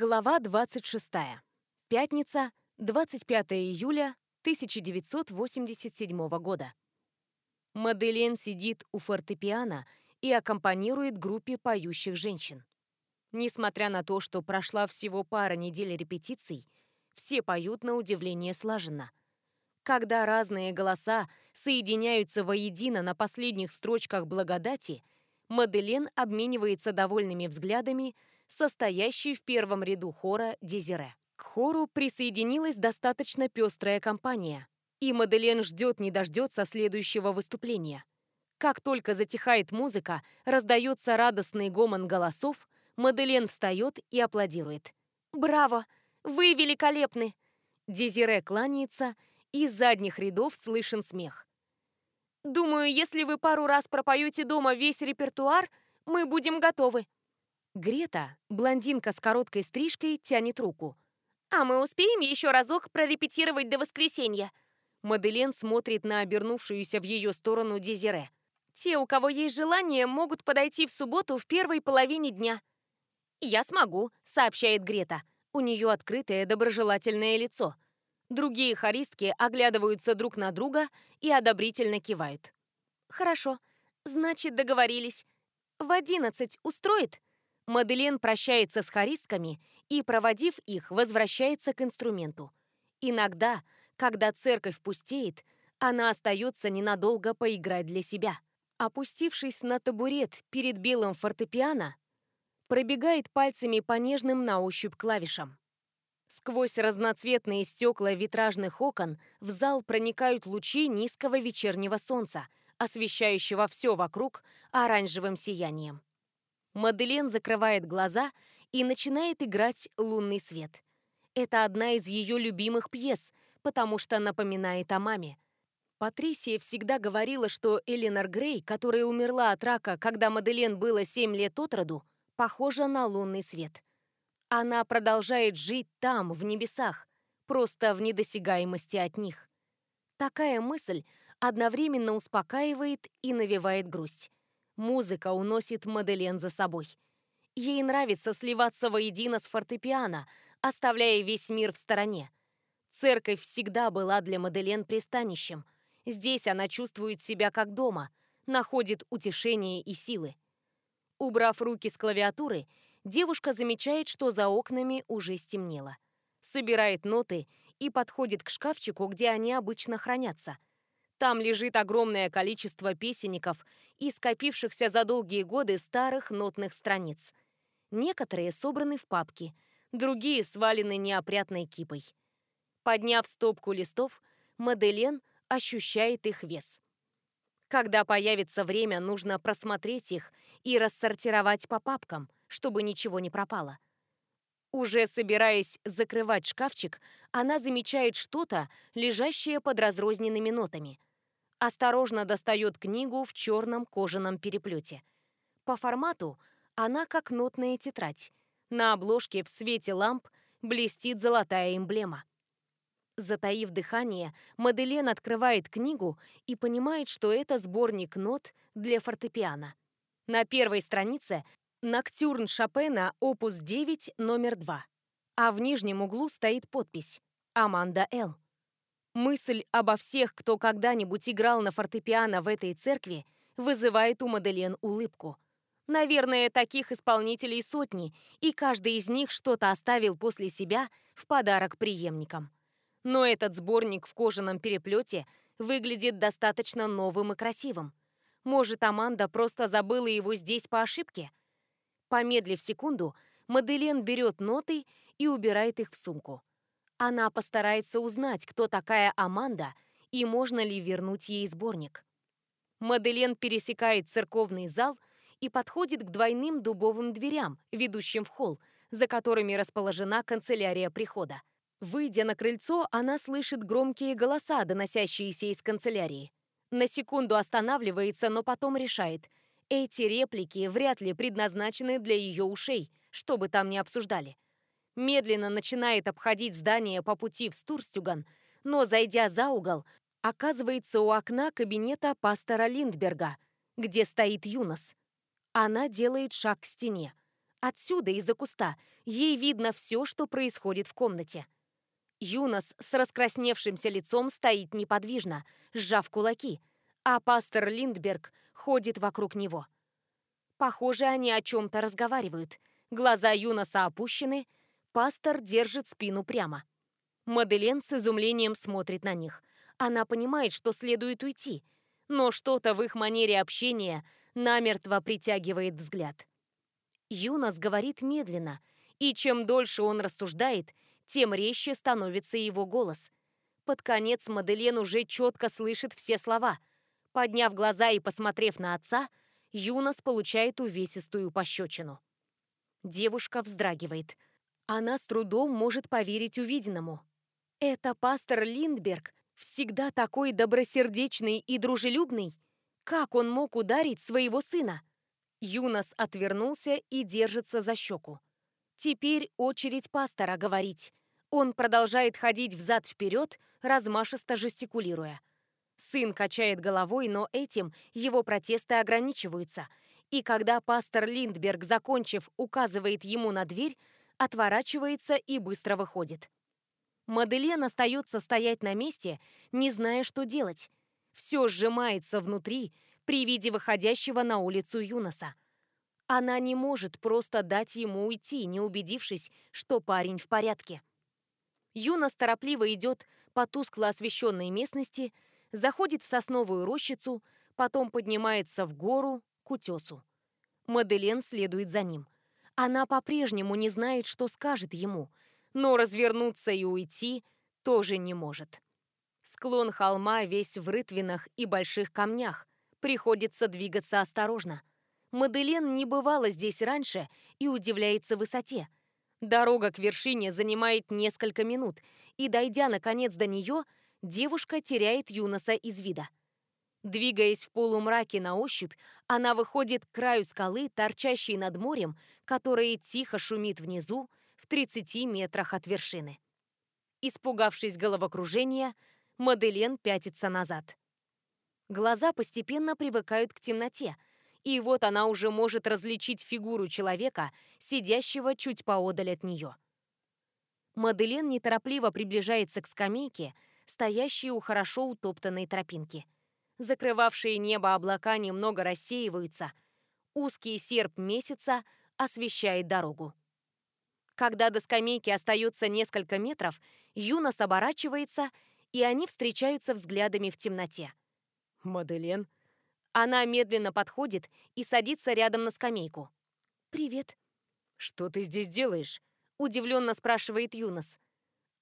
Глава 26. Пятница, 25 июля 1987 года. Маделен сидит у фортепиано и аккомпанирует группе поющих женщин. Несмотря на то, что прошла всего пара недель репетиций, все поют на удивление слаженно. Когда разные голоса соединяются воедино на последних строчках благодати, Маделен обменивается довольными взглядами состоящий в первом ряду хора Дезире. К хору присоединилась достаточно пестрая компания, и Маделен ждет не дождется следующего выступления. Как только затихает музыка, раздается радостный гомон голосов, Маделен встает и аплодирует. «Браво! Вы великолепны!» Дезире кланяется, и из задних рядов слышен смех. «Думаю, если вы пару раз пропоете дома весь репертуар, мы будем готовы», Грета, блондинка с короткой стрижкой, тянет руку. «А мы успеем еще разок прорепетировать до воскресенья?» Маделен смотрит на обернувшуюся в ее сторону Дезире. «Те, у кого есть желание, могут подойти в субботу в первой половине дня». «Я смогу», — сообщает Грета. У нее открытое доброжелательное лицо. Другие хористки оглядываются друг на друга и одобрительно кивают. «Хорошо. Значит, договорились. В одиннадцать устроит?» Маделен прощается с хористками и, проводив их, возвращается к инструменту. Иногда, когда церковь пустеет, она остается ненадолго поиграть для себя. Опустившись на табурет перед белым фортепиано, пробегает пальцами по нежным на ощупь клавишам. Сквозь разноцветные стекла витражных окон в зал проникают лучи низкого вечернего солнца, освещающего все вокруг оранжевым сиянием. Маделен закрывает глаза и начинает играть «Лунный свет». Это одна из ее любимых пьес, потому что напоминает о маме. Патрисия всегда говорила, что Эленор Грей, которая умерла от рака, когда Маделен было 7 лет от роду, похожа на лунный свет. Она продолжает жить там, в небесах, просто в недосягаемости от них. Такая мысль одновременно успокаивает и навевает грусть. Музыка уносит Маделен за собой. Ей нравится сливаться воедино с фортепиано, оставляя весь мир в стороне. Церковь всегда была для Маделен пристанищем. Здесь она чувствует себя как дома, находит утешение и силы. Убрав руки с клавиатуры, девушка замечает, что за окнами уже стемнело. Собирает ноты и подходит к шкафчику, где они обычно хранятся. Там лежит огромное количество песенников и скопившихся за долгие годы старых нотных страниц. Некоторые собраны в папки, другие свалены неопрятной кипой. Подняв стопку листов, Маделен ощущает их вес. Когда появится время, нужно просмотреть их и рассортировать по папкам, чтобы ничего не пропало. Уже собираясь закрывать шкафчик, она замечает что-то, лежащее под разрозненными нотами – осторожно достает книгу в черном кожаном переплете. По формату она как нотная тетрадь. На обложке в свете ламп блестит золотая эмблема. Затаив дыхание, Маделен открывает книгу и понимает, что это сборник нот для фортепиано. На первой странице Ноктюрн Шопена, опус 9, номер 2. А в нижнем углу стоит подпись «Аманда Л». Мысль обо всех, кто когда-нибудь играл на фортепиано в этой церкви, вызывает у Маделен улыбку. Наверное, таких исполнителей сотни, и каждый из них что-то оставил после себя в подарок преемникам. Но этот сборник в кожаном переплете выглядит достаточно новым и красивым. Может, Аманда просто забыла его здесь по ошибке? Помедлив секунду, Маделен берет ноты и убирает их в сумку. Она постарается узнать, кто такая Аманда и можно ли вернуть ей сборник. Маделен пересекает церковный зал и подходит к двойным дубовым дверям, ведущим в холл, за которыми расположена канцелярия прихода. Выйдя на крыльцо, она слышит громкие голоса, доносящиеся из канцелярии. На секунду останавливается, но потом решает. Эти реплики вряд ли предназначены для ее ушей, что бы там ни обсуждали медленно начинает обходить здание по пути в Стурстюган, но, зайдя за угол, оказывается у окна кабинета пастора Линдберга, где стоит Юнос. Она делает шаг к стене. Отсюда, из-за куста, Ей видно все, что происходит в комнате. Юнос с раскрасневшимся лицом стоит неподвижно, сжав кулаки, а пастор Линдберг ходит вокруг него. Похоже, они о чем-то разговаривают. Глаза Юноса опущены, пастор держит спину прямо. Маделен с изумлением смотрит на них. Она понимает, что следует уйти, но что-то в их манере общения намертво притягивает взгляд. Юнос говорит медленно, и чем дольше он рассуждает, тем резче становится его голос. Под конец Маделен уже четко слышит все слова. Подняв глаза и посмотрев на отца, Юнос получает увесистую пощечину. Девушка вздрагивает. Она с трудом может поверить увиденному. Это пастор Линдберг, всегда такой добросердечный и дружелюбный. Как он мог ударить своего сына? Юнос отвернулся и держится за щеку. Теперь очередь пастора говорить. Он продолжает ходить взад-вперед, размашисто жестикулируя. Сын качает головой, но этим его протесты ограничиваются. И когда пастор Линдберг, закончив, указывает ему на дверь, отворачивается и быстро выходит. Маделен остается стоять на месте, не зная, что делать. Все сжимается внутри при виде выходящего на улицу Юноса. Она не может просто дать ему уйти, не убедившись, что парень в порядке. Юнос торопливо идет по тускло освещенной местности, заходит в сосновую рощицу, потом поднимается в гору к утесу. Маделен следует за ним. Она по-прежнему не знает, что скажет ему, но развернуться и уйти тоже не может. Склон холма весь в рытвинах и больших камнях. Приходится двигаться осторожно. Маделен не бывала здесь раньше и удивляется высоте. Дорога к вершине занимает несколько минут, и, дойдя наконец до нее, девушка теряет Юноса из вида. Двигаясь в полумраке на ощупь, она выходит к краю скалы, торчащей над морем, которое тихо шумит внизу, в 30 метрах от вершины. Испугавшись головокружения, Маделен пятится назад. Глаза постепенно привыкают к темноте – и вот она уже может различить фигуру человека, сидящего чуть поодаль от нее. Маделен неторопливо приближается к скамейке, стоящей у хорошо утоптанной тропинки. Закрывавшие небо облака немного рассеиваются. Узкий серп месяца освещает дорогу. Когда до скамейки остается несколько метров, Юнос оборачивается, и они встречаются взглядами в темноте. «Маделен?» Она медленно подходит и садится рядом на скамейку. «Привет». «Что ты здесь делаешь?» – удивленно спрашивает Юнос.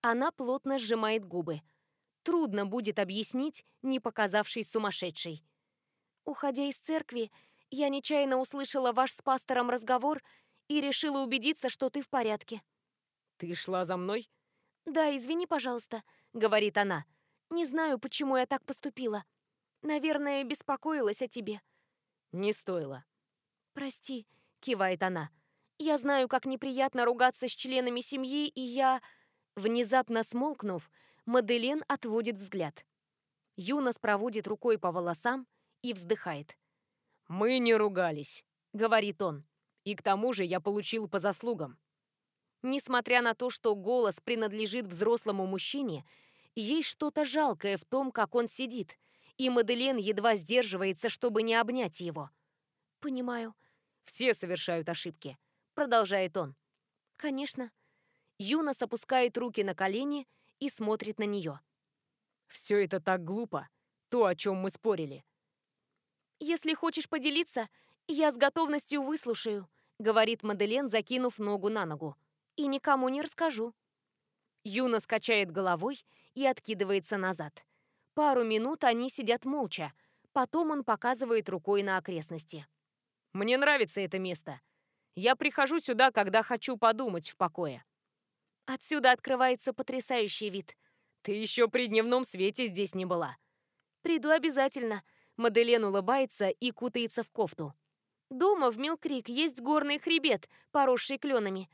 Она плотно сжимает губы. Трудно будет объяснить, не показавшись сумасшедшей. Уходя из церкви, я нечаянно услышала ваш с пастором разговор и решила убедиться, что ты в порядке. «Ты шла за мной?» «Да, извини, пожалуйста», — говорит она. «Не знаю, почему я так поступила. Наверное, беспокоилась о тебе». «Не стоило». «Прости», — кивает она. «Я знаю, как неприятно ругаться с членами семьи, и я...» Внезапно смолкнув, Маделен отводит взгляд. Юнос проводит рукой по волосам и вздыхает. «Мы не ругались», — говорит он. «И к тому же я получил по заслугам». Несмотря на то, что голос принадлежит взрослому мужчине, есть что-то жалкое в том, как он сидит, и Маделен едва сдерживается, чтобы не обнять его. «Понимаю. Все совершают ошибки», — продолжает он. «Конечно». Юнос опускает руки на колени и смотрит на нее. «Все это так глупо, то, о чем мы спорили». «Если хочешь поделиться, я с готовностью выслушаю», — говорит Маделен, закинув ногу на ногу. «И никому не расскажу». Юна скачает головой и откидывается назад. Пару минут они сидят молча. Потом он показывает рукой на окрестности. «Мне нравится это место. Я прихожу сюда, когда хочу подумать в покое». Отсюда открывается потрясающий вид. Ты еще при дневном свете здесь не была. Приду обязательно. Маделен улыбается и кутается в кофту. Дома в Милкрик есть горный хребет, поросший кленами.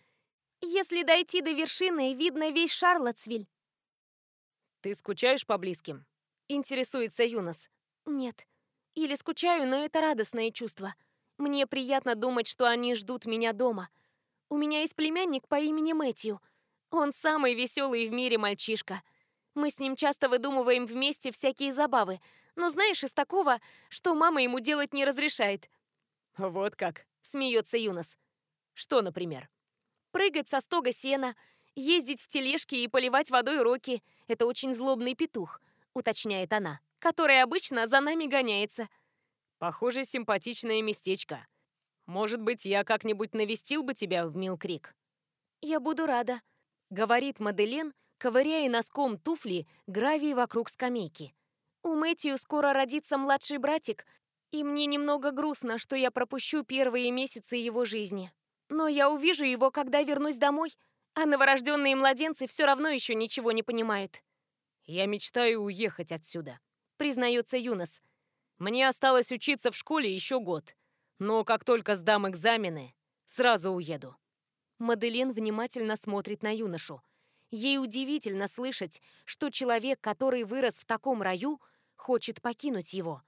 Если дойти до вершины, видно весь Шарлотсвиль. Ты скучаешь по близким? Интересуется Юнос. Нет. Или скучаю, но это радостное чувство. Мне приятно думать, что они ждут меня дома. У меня есть племянник по имени Мэтью. Он самый веселый в мире мальчишка. Мы с ним часто выдумываем вместе всякие забавы. Но знаешь, из такого, что мама ему делать не разрешает. Вот как, смеется Юнос. Что, например? Прыгать со стога сена, ездить в тележке и поливать водой роки. Это очень злобный петух, уточняет она, который обычно за нами гоняется. Похоже, симпатичное местечко. Может быть, я как-нибудь навестил бы тебя в Милкрик? Я буду рада, говорит Маделен, ковыряя носком туфли гравий вокруг скамейки. У Мэтью скоро родится младший братик, и мне немного грустно, что я пропущу первые месяцы его жизни. Но я увижу его, когда вернусь домой, а новорожденные младенцы все равно еще ничего не понимают. Я мечтаю уехать отсюда, признается Юнос. Мне осталось учиться в школе еще год, но как только сдам экзамены, сразу уеду. Маделин внимательно смотрит на юношу. Ей удивительно слышать, что человек, который вырос в таком раю, хочет покинуть его.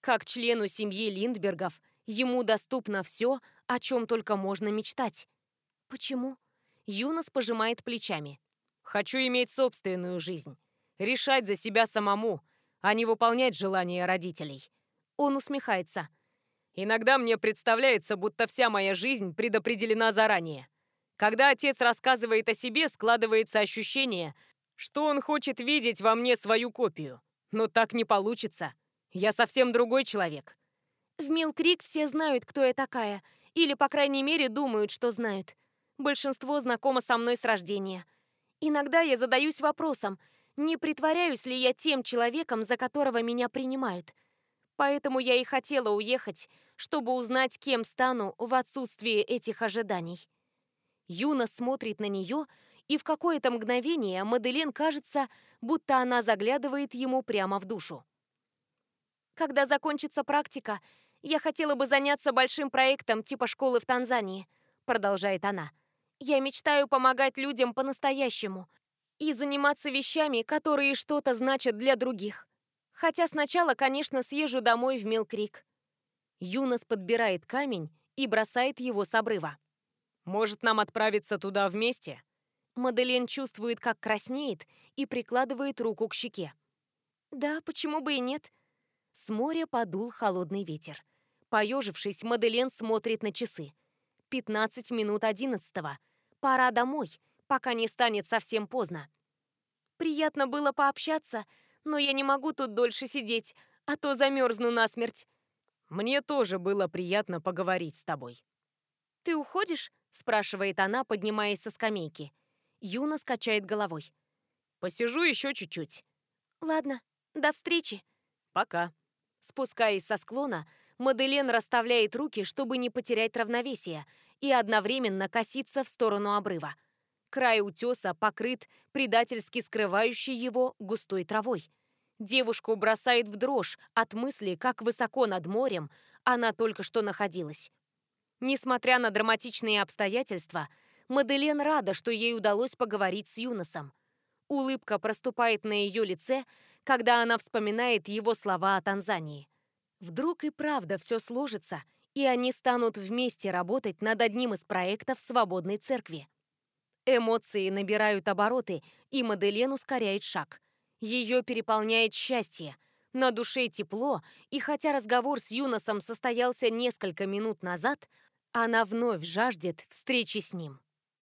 Как члену семьи Линдбергов, ему доступно все, о чем только можно мечтать. Почему? Юнос пожимает плечами. Хочу иметь собственную жизнь. Решать за себя самому, а не выполнять желания родителей. Он усмехается. Иногда мне представляется, будто вся моя жизнь предопределена заранее. Когда отец рассказывает о себе, складывается ощущение, что он хочет видеть во мне свою копию. Но так не получится. Я совсем другой человек. В Милкрик все знают, кто я такая. Или, по крайней мере, думают, что знают. Большинство знакомо со мной с рождения. Иногда я задаюсь вопросом, не притворяюсь ли я тем человеком, за которого меня принимают. Поэтому я и хотела уехать, чтобы узнать, кем стану в отсутствии этих ожиданий. Юна смотрит на нее, и в какое-то мгновение Маделен кажется, будто она заглядывает ему прямо в душу. «Когда закончится практика, я хотела бы заняться большим проектом типа школы в Танзании», продолжает она. «Я мечтаю помогать людям по-настоящему и заниматься вещами, которые что-то значат для других. Хотя сначала, конечно, съезжу домой в Милкрик». Юнос подбирает камень и бросает его с обрыва. Может, нам отправиться туда вместе?» Маделен чувствует, как краснеет, и прикладывает руку к щеке. «Да, почему бы и нет?» С моря подул холодный ветер. Поежившись, Маделен смотрит на часы. «Пятнадцать минут одиннадцатого. Пора домой, пока не станет совсем поздно. Приятно было пообщаться, но я не могу тут дольше сидеть, а то замерзну насмерть». «Мне тоже было приятно поговорить с тобой». «Ты уходишь?» – спрашивает она, поднимаясь со скамейки. Юна скачает головой. «Посижу еще чуть-чуть». «Ладно, до встречи». «Пока». Спускаясь со склона, Маделен расставляет руки, чтобы не потерять равновесие, и одновременно косится в сторону обрыва. Край утеса покрыт предательски скрывающей его густой травой. Девушку бросает в дрожь от мысли, как высоко над морем она только что находилась. Несмотря на драматичные обстоятельства, Маделен рада, что ей удалось поговорить с Юносом. Улыбка проступает на ее лице, когда она вспоминает его слова о Танзании. Вдруг и правда все сложится, и они станут вместе работать над одним из проектов свободной церкви. Эмоции набирают обороты, и Маделен ускоряет шаг. Ее переполняет счастье. На душе тепло, и хотя разговор с Юносом состоялся несколько минут назад, она вновь жаждет встречи с ним.